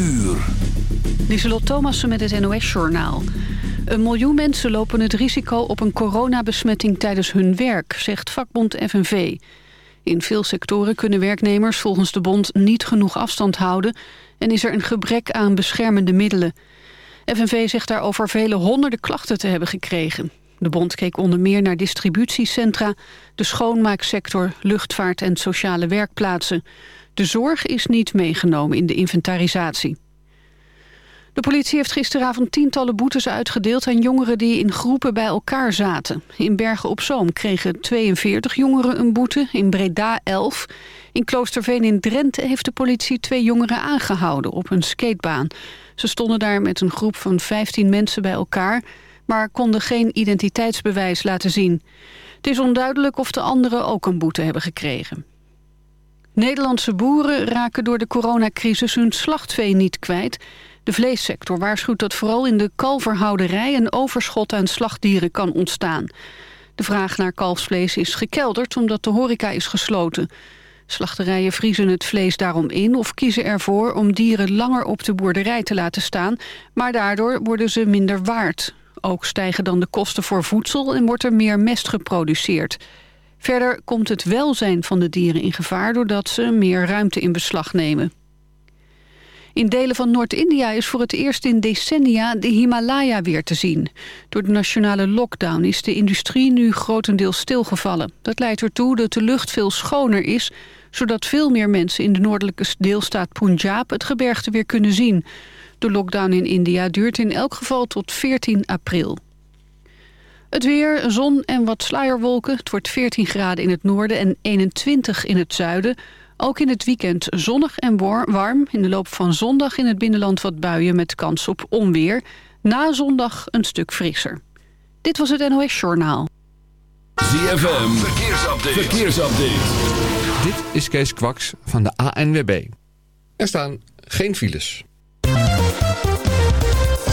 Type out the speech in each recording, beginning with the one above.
uur. Lieselot met het NOS-journaal. Een miljoen mensen lopen het risico op een coronabesmetting tijdens hun werk, zegt vakbond FNV. In veel sectoren kunnen werknemers volgens de bond niet genoeg afstand houden... en is er een gebrek aan beschermende middelen. FNV zegt daarover vele honderden klachten te hebben gekregen. De bond keek onder meer naar distributiecentra, de schoonmaaksector, luchtvaart en sociale werkplaatsen. De zorg is niet meegenomen in de inventarisatie. De politie heeft gisteravond tientallen boetes uitgedeeld aan jongeren die in groepen bij elkaar zaten. In Bergen op Zoom kregen 42 jongeren een boete, in Breda 11. In Kloosterveen in Drenthe heeft de politie twee jongeren aangehouden op een skatebaan. Ze stonden daar met een groep van 15 mensen bij elkaar, maar konden geen identiteitsbewijs laten zien. Het is onduidelijk of de anderen ook een boete hebben gekregen. Nederlandse boeren raken door de coronacrisis hun slachtvee niet kwijt. De vleessector waarschuwt dat vooral in de kalverhouderij... een overschot aan slachtdieren kan ontstaan. De vraag naar kalfsvlees is gekelderd omdat de horeca is gesloten. Slachterijen vriezen het vlees daarom in of kiezen ervoor... om dieren langer op de boerderij te laten staan... maar daardoor worden ze minder waard. Ook stijgen dan de kosten voor voedsel en wordt er meer mest geproduceerd. Verder komt het welzijn van de dieren in gevaar... doordat ze meer ruimte in beslag nemen. In delen van Noord-India is voor het eerst in decennia de Himalaya weer te zien. Door de nationale lockdown is de industrie nu grotendeels stilgevallen. Dat leidt ertoe dat de lucht veel schoner is... zodat veel meer mensen in de noordelijke deelstaat Punjab het gebergte weer kunnen zien. De lockdown in India duurt in elk geval tot 14 april. Het weer, zon en wat sluierwolken. Het wordt 14 graden in het noorden en 21 in het zuiden. Ook in het weekend zonnig en warm. In de loop van zondag in het binnenland wat buien met kans op onweer. Na zondag een stuk frisser. Dit was het NOS Journaal. ZFM, verkeersupdate. verkeersupdate. Dit is Kees Kwaks van de ANWB. Er staan geen files.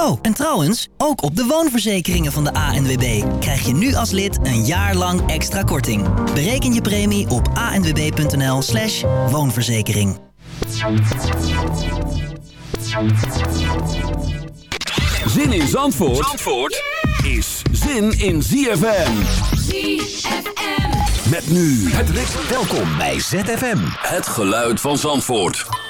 Oh, en trouwens, ook op de woonverzekeringen van de ANWB krijg je nu als lid een jaar lang extra korting. Bereken je premie op anwb.nl slash woonverzekering. Zin in Zandvoort, Zandvoort is zin in ZFM. ZFM. Met nu het ritme. Welkom bij ZFM. Het geluid van Zandvoort.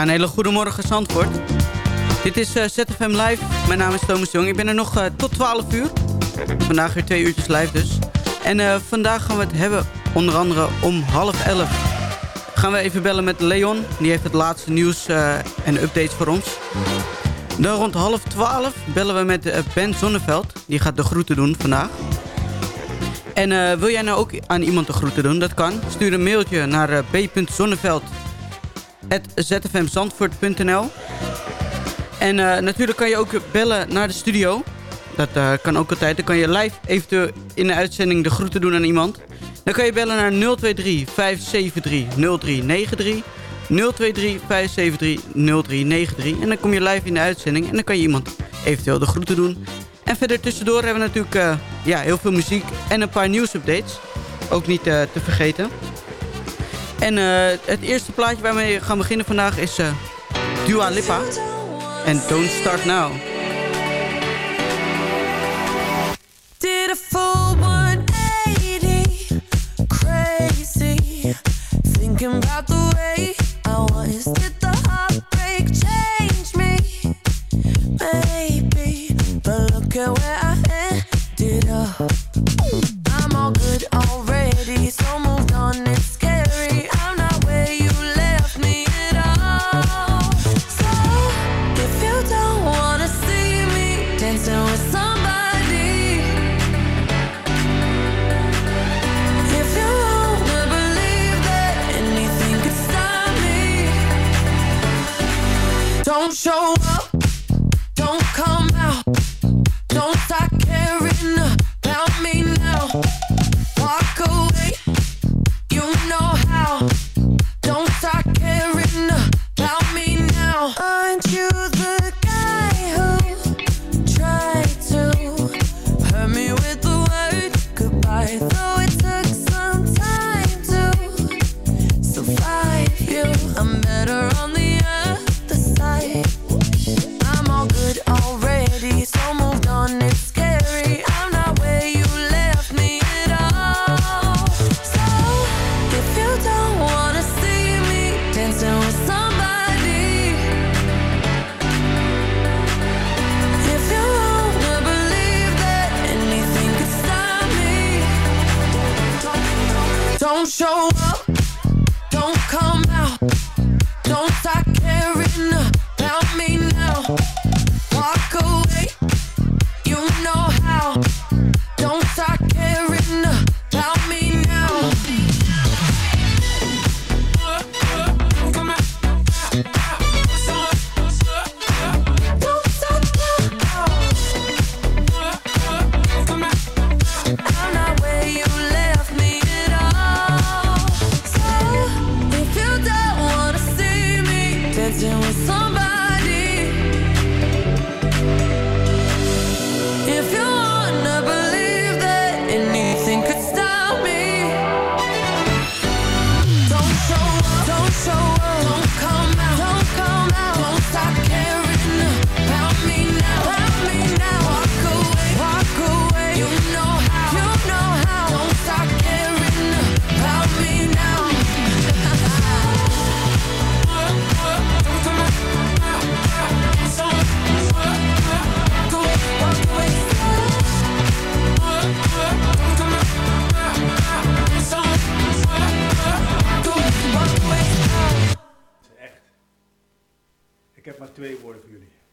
Een hele goede morgen Zandvoort. Dit is eh, ZFM Live. Mijn naam is Thomas Jong. Ik ben er nog eh, tot 12 uur. Vandaag weer twee uurtjes live dus. En eh, vandaag gaan we het hebben, onder andere om half elf. Gaan we even bellen met Leon. Die heeft het laatste nieuws en updates voor ons. Dan rond half twaalf bellen we met Ben Zonneveld. Die gaat de groeten doen vandaag. En wil jij nou ook aan iemand de groeten doen? Dat kan. Stuur een mailtje naar eh, b.zonneveld.zfmzandvoort.nl En eh, natuurlijk kan je ook bellen naar de studio. Dat eh, kan ook altijd. Dan kan je live eventueel in de uitzending de groeten doen aan iemand. Dan kan je bellen naar 023 573 0393. 023 573 0393. En dan kom je live in de uitzending. En dan kan je iemand eventueel de groeten doen. En verder tussendoor hebben we natuurlijk eh, ja, heel veel muziek en een paar nieuwsupdates. Ook niet te vergeten. En eh, het eerste plaatje waarmee we gaan beginnen vandaag is eh, Dua Lipa. En Don't Start Now. Did a full 180, crazy. Thinking about the way I was.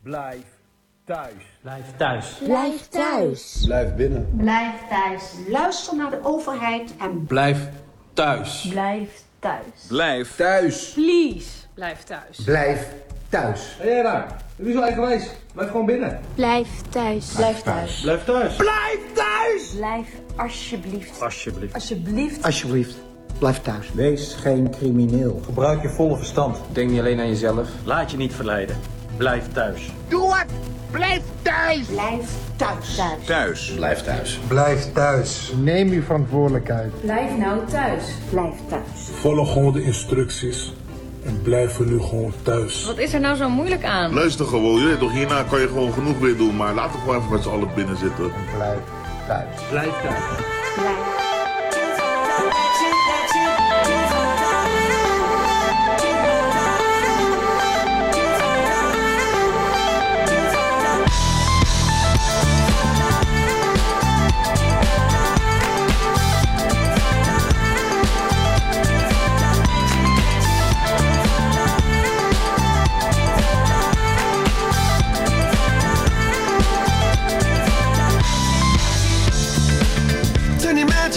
Blijf thuis. Blijf thuis. Blijf thuis. Blijf binnen. Blijf thuis. Luister naar de overheid en Blijf thuis. blijf thuis. Blijf thuis. Please, blijf thuis. Blijf thuis. Hé jij daar? Wie is wel eigenwijs? Blijf gewoon binnen. Blijf thuis. Blijf thuis. Blijf thuis. Blijf thuis! Blijf alsjeblieft. Alsjeblieft. Alsjeblieft. Alsjeblieft, blijf thuis. Wees geen crimineel. Gebruik je volle verstand. Denk niet alleen aan jezelf. Laat je niet verleiden. Blijf thuis. Doe het! Blijf thuis! Blijf thuis. thuis. Thuis. Blijf thuis. Blijf thuis. Neem uw verantwoordelijkheid. Blijf nou thuis. Blijf thuis. Volg gewoon de instructies. En blijf nu gewoon thuis. Wat is er nou zo moeilijk aan? Luister gewoon, je weet toch, hierna kan je gewoon genoeg weer doen, maar laten we gewoon even met z'n allen binnen zitten. Blijf thuis. Blijf thuis. Turn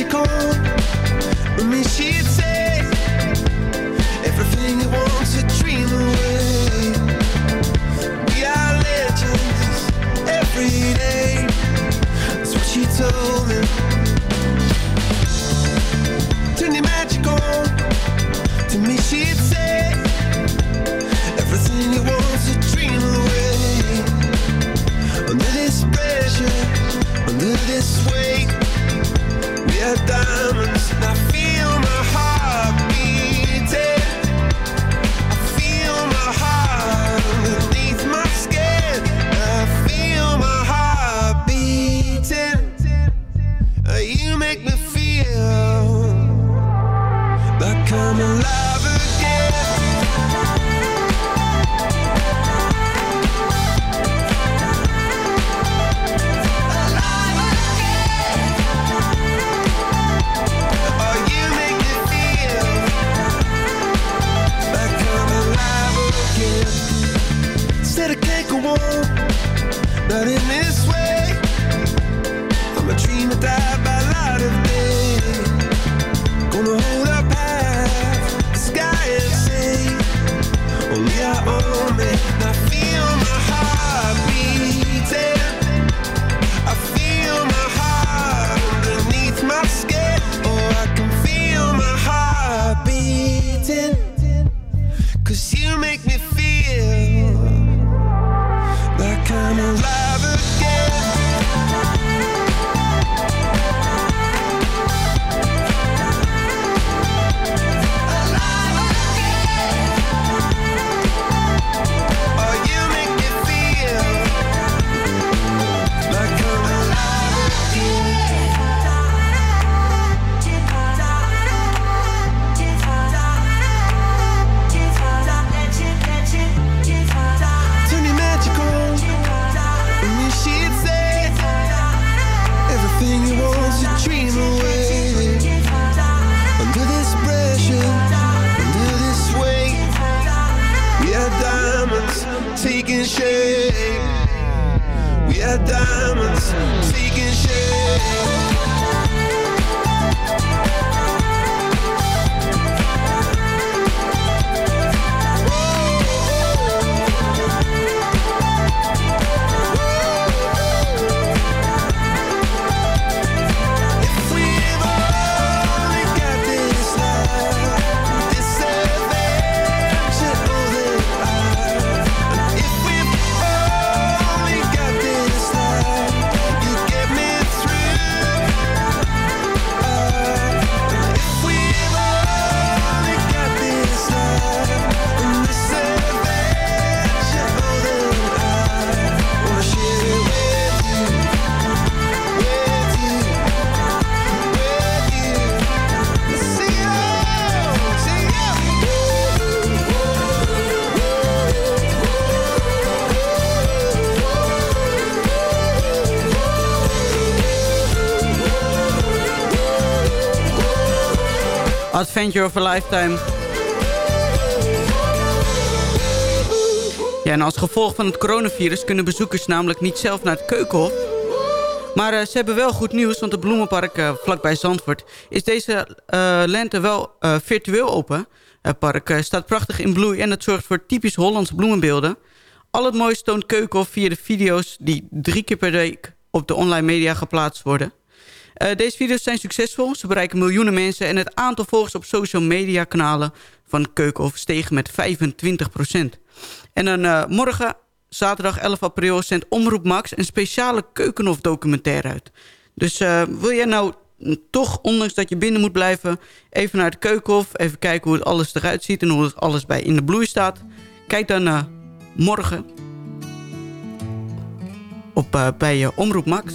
your magic on. With me, she'd say everything you want to dream away. We are legends every day. That's what she told me. Adventure of a Lifetime. Ja, en als gevolg van het coronavirus kunnen bezoekers namelijk niet zelf naar het keukenhof. Maar eh, ze hebben wel goed nieuws, want het bloemenpark eh, vlakbij Zandvoort... is deze eh, lente wel virtueel open. Het park staat prachtig in bloei en het zorgt voor typisch Hollandse bloemenbeelden. Al het mooiste toont Keukenhof via de video's die drie keer per week op de online media geplaatst worden. Eh, deze video's zijn succesvol. Ze bereiken miljoenen mensen. En het aantal volgers op social media kanalen van Keukenhof steeg met 25%. En dan eh, morgen, zaterdag 11 april, zendt Omroep Max een speciale Keukenhof documentaire uit. Dus eh, wil jij nou toch, ondanks dat je binnen moet blijven... even naar het Keukenhof, even kijken hoe het alles eruit ziet... en hoe het alles bij in de bloei staat... kijk dan morgen op, bij eh, Omroep Max...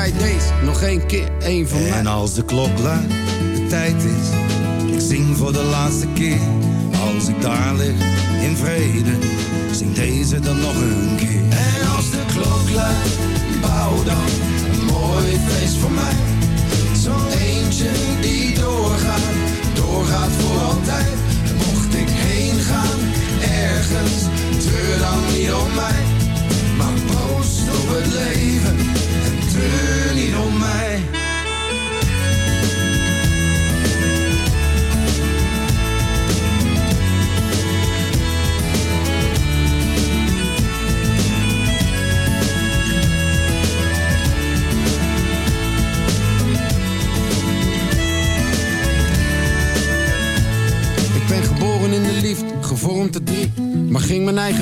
Draai deze nog één keer, één van mij. En als de klok luidt, de tijd is, ik zing voor de laatste keer. Als ik daar lig, in vrede, zing deze dan nog een keer. En als de klok luidt, bouw dan een mooi feest voor mij. Zo'n eentje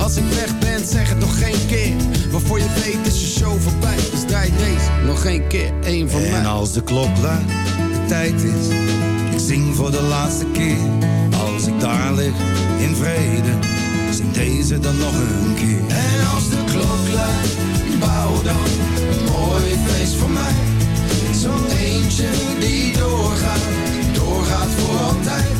Als ik weg ben, zeg het nog geen keer. Waarvoor je weet is je show voorbij. Dus draai deze nog één keer, één van mij. En als de klok de tijd is, ik zing voor de laatste keer. Als ik daar lig, in vrede, zing deze dan nog een keer. En als de klok luidt, bouw dan een mooi feest voor mij. Zo'n eentje die doorgaat, doorgaat voor altijd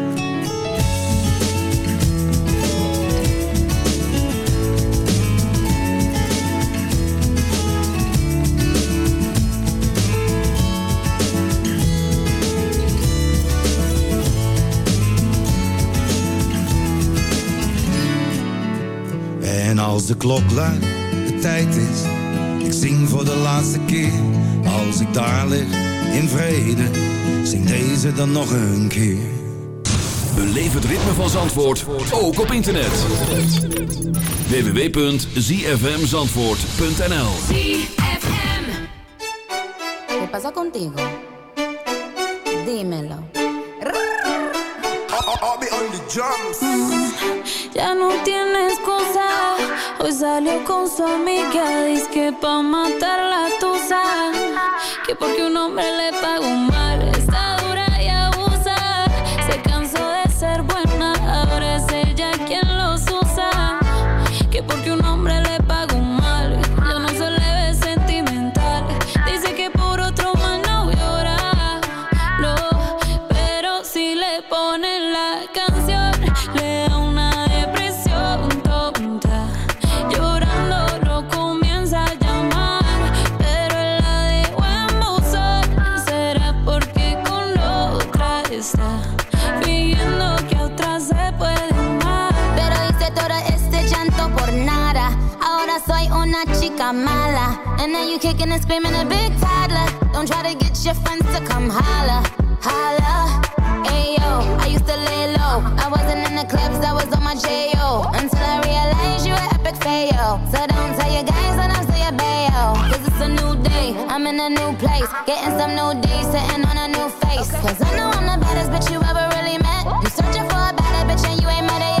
De klok luidt, de tijd is. Ik zing voor de laatste keer. Als ik daar lig, in vrede. Zing deze dan nog een keer. Beleef het ritme van Zandvoort, ook op internet. www.zfmzandvoort.nl ¿Qué pasa contigo? Dímelo. Mm, Ya salió con su amiga. Dice que pa' matar la tusa. Que porque un hombre le pagó mal. Kicking and screaming a big toddler. Don't try to get your friends to come holla. Holla. Ayo, I used to lay low. I wasn't in the clubs, I was on my J.O. Until I realized you were epic fail. So don't tell your guys that I'm your bayo. Cause it's a new day, I'm in a new place. Getting some new days, sitting on a new face. Cause I know I'm the baddest bitch you ever really met. You searching for a better bitch and you ain't met her yet.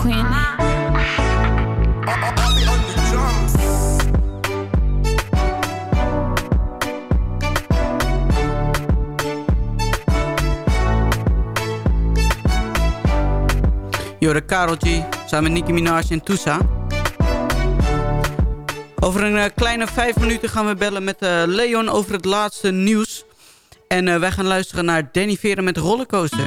queen. Jorde Karel G. Samen Nicki Minaj en Tusa. Over een eh, kleine vijf minuten gaan we bellen met eh, Leon over het laatste nieuws. En eh, wij gaan luisteren naar Danny Veren met Rollercoaster.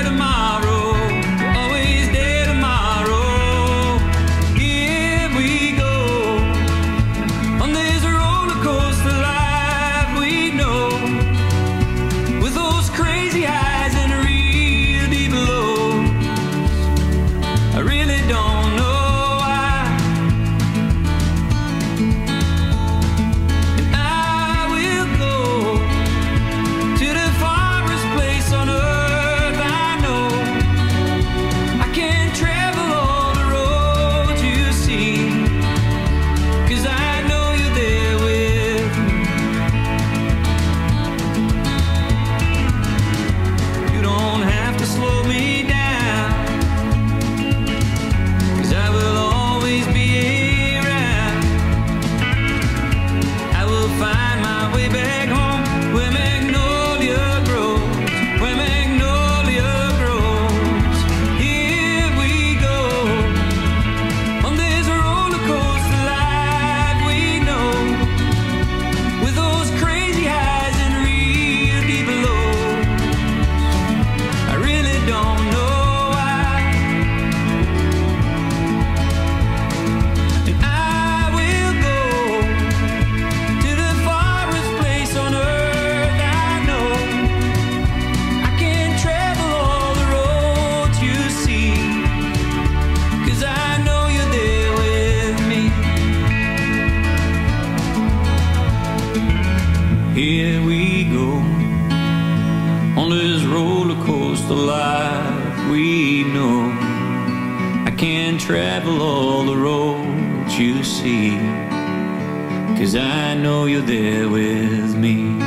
you're there with me.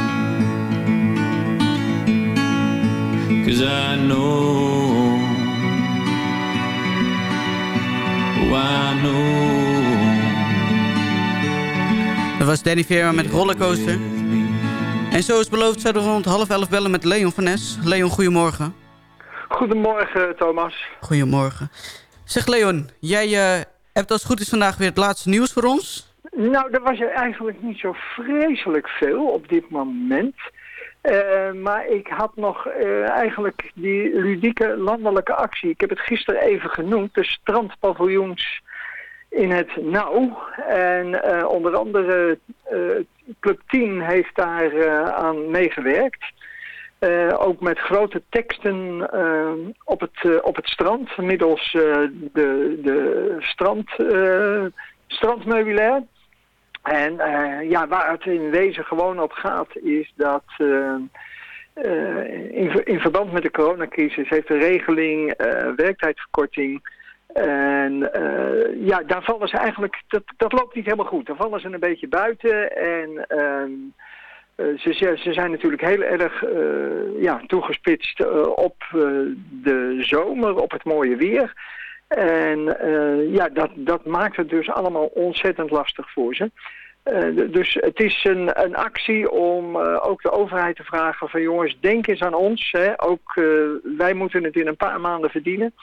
Cause I know, oh, I know. Dat was Danny Vera met Rollercoaster. En zoals beloofd zouden we rond half elf bellen met Leon van Nes. Leon, goedemorgen. Goedemorgen, Thomas. Goedemorgen. Zeg Leon, jij eh, hebt als het goed is vandaag weer het laatste nieuws voor ons. Nou, er was er eigenlijk niet zo vreselijk veel op dit moment. Eh, maar ik had nog eh, eigenlijk die ludieke landelijke actie. Ik heb het gisteren even genoemd. De strandpaviljoens in het nauw. En eh, onder andere Club 10 heeft daar aan meegewerkt. Ook met grote teksten op, het, op het strand, middels de, de strand, strandmeubilair. En eh, ja, waar het in wezen gewoon op gaat, is dat eh, eh, in, in verband met de coronacrisis heeft de regeling werktijdverkorting. En ja, daar vallen ze eigenlijk, dat, dat loopt niet helemaal goed. Daar vallen ze een beetje buiten en ehm, eh, ze, ze zijn natuurlijk heel erg ja, toegespitst op de zomer, op het mooie weer. En eh, ja, dat, dat maakt het dus allemaal ontzettend lastig voor ze. Eh, dus het is een, een actie om eh, ook de overheid te vragen van jongens, denk eens aan ons. Hè. Ook wij moeten het in een paar maanden verdienen.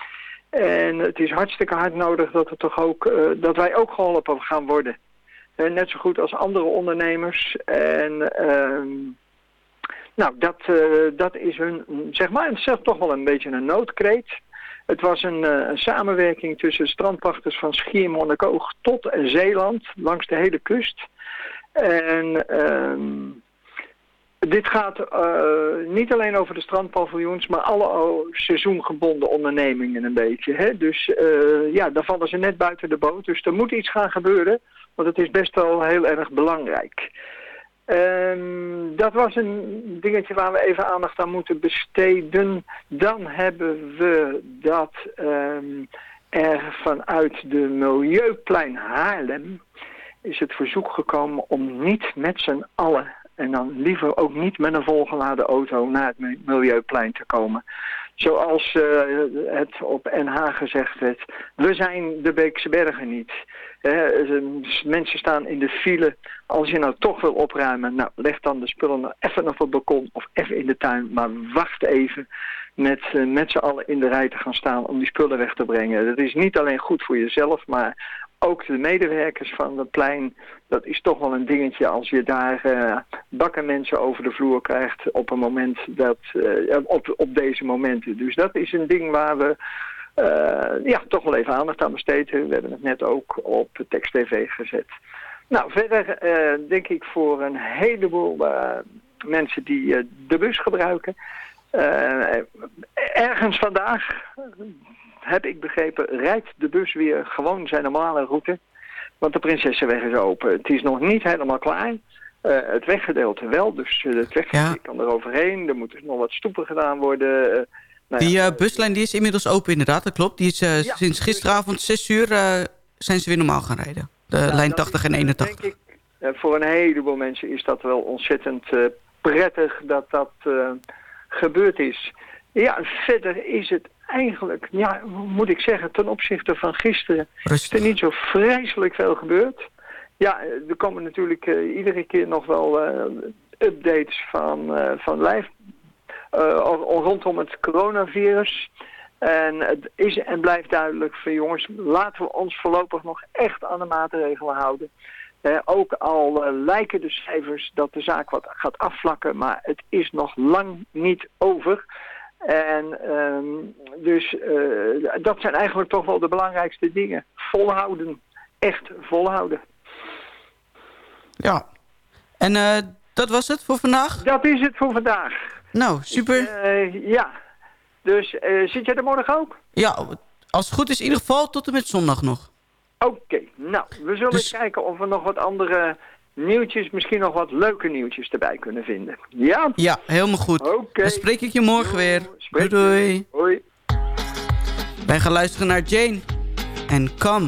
En het is hartstikke hard nodig dat, het toch ook, dat wij ook geholpen gaan worden. Net zo goed als andere ondernemers. En ehm, nou, dat, dat is hun, zeg maar, het is toch wel een beetje een noodkreet. Het was een, eh, samenwerking tussen strandpachters van Schiermonnikoog tot Zeeland, langs de hele kust. En ehm, dit gaat eh, niet alleen over de strandpaviljoens, maar alle seizoengebonden ondernemingen een beetje. Hè? Dus eh, ja, daar vallen ze net buiten de boot. Dus er moet iets gaan gebeuren, want het is best wel heel erg belangrijk. Ehm, dat was een dingetje waar we even aandacht aan moeten besteden. Dan hebben we dat ehm, er vanuit de Milieuplein Haarlem is het verzoek gekomen om niet met z'n allen En dan liever ook niet met een volgeladen auto naar het mi- Milieuplein te komen. Zoals eh, het op NH gezegd werd, we zijn de Beekse Bergen niet. Ze- mensen staan in de file. Als je nou toch wil opruimen, nou leg dan de spullen nou even op het balkon of even in de tuin. Maar wacht even met, eh, met z'n allen in de rij te gaan staan om die spullen weg te brengen. Dat is niet alleen goed voor jezelf, maar ook de medewerkers van het plein. Dat is toch wel een dingetje als je daar eh, bakken mensen over de vloer krijgt op een moment dat, eh, op, op deze momenten. Dus dat is een ding waar we ja, toch wel even aandacht aan besteden. We hebben het net ook op Text TV gezet. Nou, verder eh, denk ik voor een heleboel eh, mensen die eh, de bus gebruiken. eh, ergens vandaag, heb ik begrepen, rijdt de bus weer gewoon zijn normale route. Want de Prinsessenweg is open. Het is nog niet helemaal klaar. Eh, het weggedeelte wel, dus eh, het weggedeelte kan er overheen. Er moeten nog wat stoepen gedaan worden. Nou Die eh, buslijn die is inmiddels open inderdaad, dat klopt. Die is eh, sinds gisteravond 6 uur eh, zijn ze weer normaal gaan rijden. De Nou, lijn dat 80 en is, 81. Denk ik, voor een heleboel mensen is dat wel ontzettend prettig dat dat gebeurd is. Ja, verder is het eigenlijk, ja, moet ik zeggen, ten opzichte van gisteren is er niet zo vreselijk veel gebeurd. Ja, er komen natuurlijk iedere keer nog wel updates van, van lijf eh, rondom het coronavirus. En het is en blijft duidelijk van jongens, laten we ons voorlopig nog echt aan de maatregelen houden. Eh, ook al eh, lijken de cijfers dat de zaak wat gaat afvlakken, maar het is nog lang niet over. En ehm, dus eh, dat zijn eigenlijk toch wel de belangrijkste dingen. Volhouden. Echt volhouden. Ja. En eh, dat was het voor vandaag? Dat is het voor vandaag. Nou, super. Eh, ja. Dus eh, zit jij er morgen ook? Ja, als het goed is in ieder geval tot en met zondag nog. Oké, nou, we zullen Dus- kijken of we nog wat andere nieuwtjes, misschien nog wat leuke nieuwtjes erbij kunnen vinden. Ja? Ja, helemaal goed. Oké. Dan spreek ik je morgen weer. Doei doei. Hoi. Wij gaan luisteren naar Jane en Come.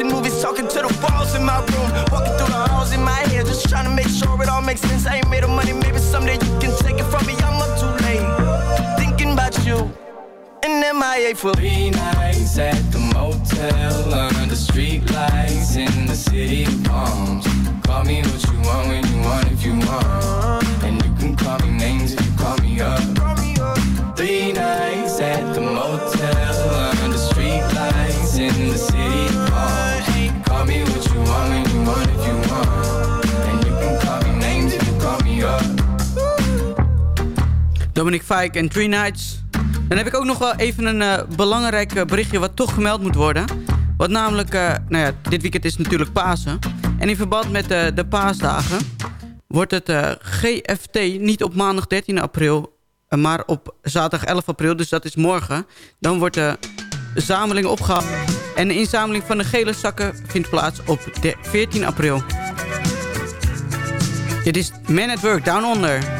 watching movies, talking to the walls in my room, walking through the halls in my head, just trying to make sure it all makes sense. I ain't made of money, maybe someday you can take it from me. I'm up too late, thinking about you. And MIA for Three nights at the motel under the street lights in the city of palms. Call me what you want when you want if you want. And you can call me names if you call me up. Dominic Fike en Three Nights. Dan heb ik ook nog wel even een eh, belangrijk eh, berichtje wat toch gemeld moet worden. Wat namelijk, eh, nou ja, dit weekend is natuurlijk Pasen. En in verband met de paasdagen wordt het GFT niet op maandag 13 april, maar op zaterdag 11 april, dus dat is morgen. Dan wordt de zameling opgehaald. En de inzameling van de gele zakken vindt plaats op de 14 april. Dit is Man at Work, Down Under.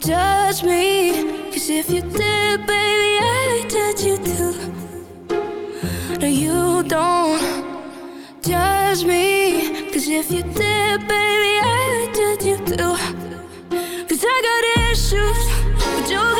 judge me, cause if you did, baby, I'd judge you too. No, you don't judge me, cause if you did, baby, I'd judge you too. Cause I got issues, but you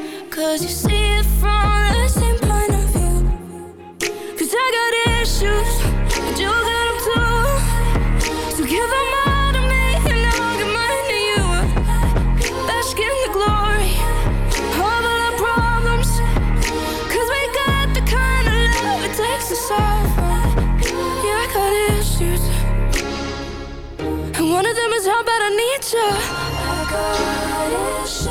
Cause you see it from the same point of view. Cause I got issues, but you got them too. So give them all to me, and I'll give mine to you. Bask in the glory of all our problems. Cause we got the kind of love it takes to suffer. Yeah, I got issues. And one of them is how bad I need you. I got issues.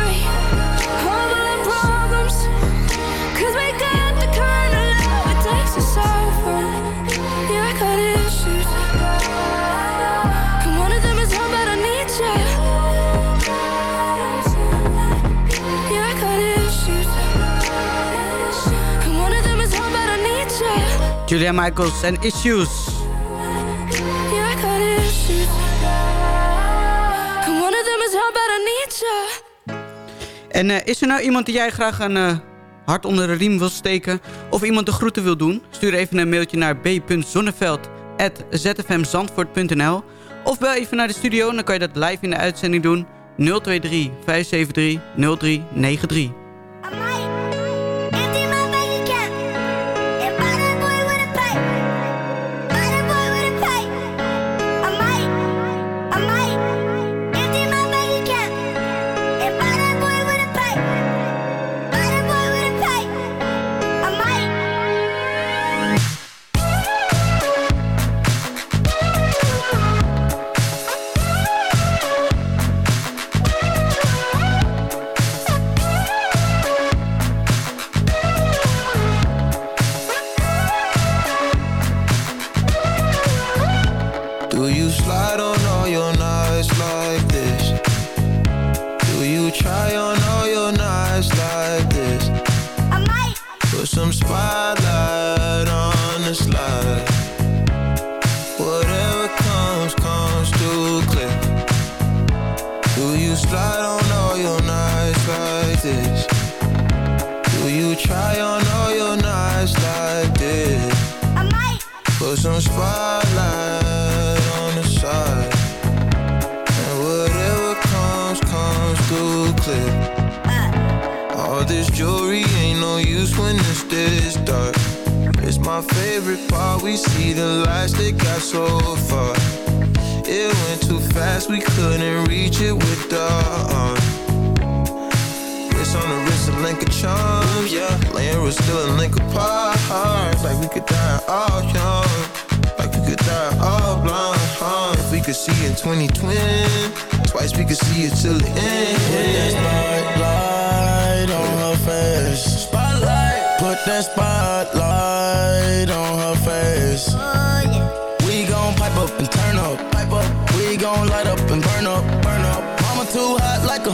Julia Michaels en Issues. Yeah, I got issues. And one of them is how bad I need you. En eh, is er nou iemand die jij graag een eh, hart onder de riem wil steken... of iemand de groeten wil doen? Stuur even een mailtje naar b.zonneveld.zfmzandvoort.nl Of bel even naar de studio en dan kan je dat live in de uitzending doen. 023 573 0393. Some spotlight on the side. And whatever comes, comes too clear. All this jewelry ain't no use when it's this dark. It's my favorite part. We see the lights that got so far. It went too fast, we couldn't reach it with the arm. It's on the wrist, a link of charms, yeah. Laying was still a link apart. Like we could die all young. Could die all blind, huh? If we could see in 2020, twice we could see it till the end. Put that Spotlight on her face. Spotlight. Put that spotlight on her face. We gon' pipe up and turn up, pipe up. We gon' light up and burn up, burn up. Mama too hot like a,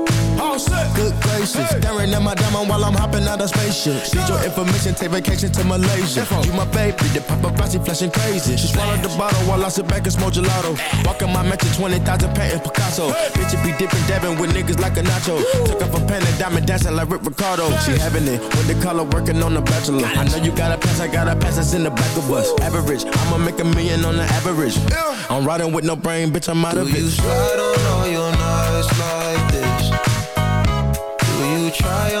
Good gracious. Staring at my diamond while I'm hopping out of spaceship. Need your information, take vacation to Malaysia. You my baby, the paparazzi flashing crazy. She swallowed the bottle while I sit back and smoke gelato. Walking my mansion, 20,000 paintings Picasso. Bitch, it be dipping, dabbing with niggas like a nacho. Took off a pen and diamond dancing like Rick Ricardo. She having it when the color working on the bachelor. I know you got a pass, I got a pass that's in the back of us. Average, I'ma make a million on the average. I'm riding with no brain, bitch, I'm out of it. Do you slide on all your nights like this? Do you try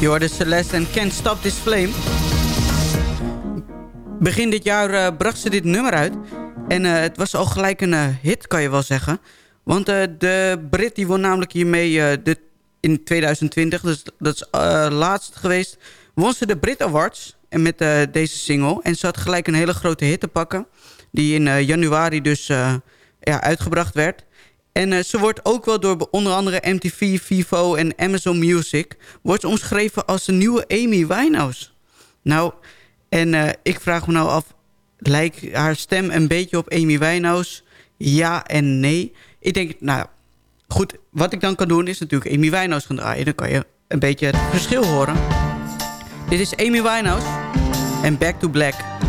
Je hoorde Celeste en Can't Stop This Flame. Begin dit jaar eh, bracht ze dit nummer uit. En eh, het was al gelijk een eh, hit, kan je wel zeggen. Want de Brit die won namelijk hiermee de, in 2020, dus dat is laatst geweest... won ze de Brit Awards en met deze single. En ze had gelijk een hele grote hit te pakken... die in januari dus ja, uitgebracht werd. En ze wordt ook wel door onder andere MTV, Vivo en Amazon Music... wordt omschreven als de nieuwe Amy Winehouse. Nou, en ik vraag me nou af, lijkt haar stem een beetje op Amy Winehouse? Ja en nee. Ik denk, nou goed, wat ik dan kan doen is natuurlijk Amy Winehouse gaan draaien. Dan kan je een beetje het verschil horen. Dit is Amy Winehouse en Back to Black.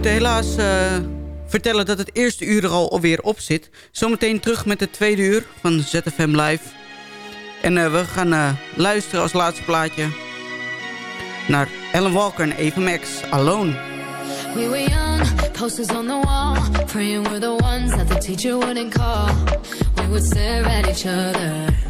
moeten helaas eh, vertellen dat het eerste uur er alweer op zit. Zometeen terug met het tweede uur van ZFM Live. En uh, we gaan uh, luisteren als laatste plaatje naar Ellen Walker en Eva Max, Alone. We were young, posters on the wall Praying we're the ones that the teacher wouldn't call We would stare at each other